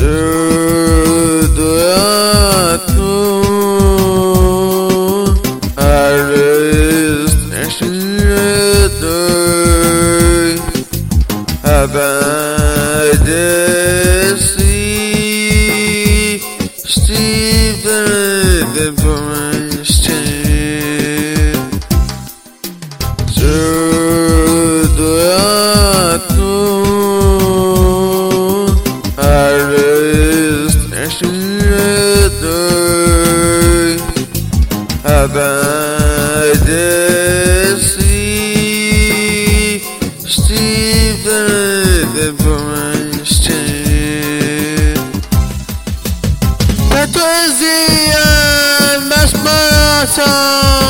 Södratun Habadesi Stifter Bumstin Poesia mesmata Americidika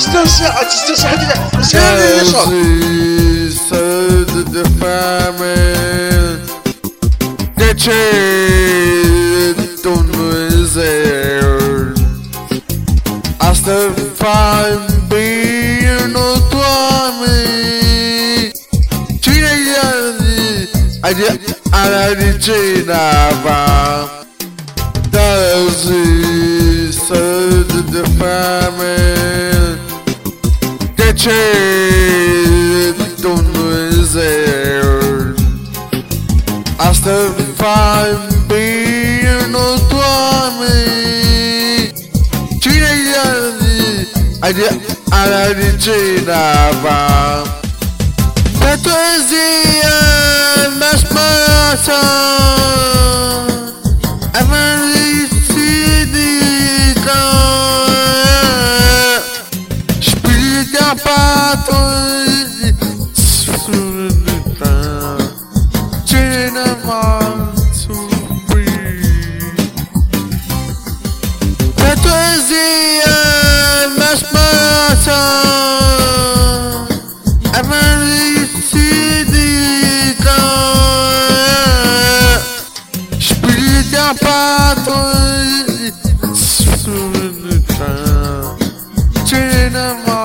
distância, a distância é só. the famine. The chain don't lose it. As the fine beer no tuami. China, I did, I did, I did, China, invece don't deserve After five being no tuami Cinesi alla ricerca eh, La tua zia mi ha Kapatın Sırrıda Cenema Petrosiye Mesmata Emerissidika Spirita Patron Sırrıda Cenema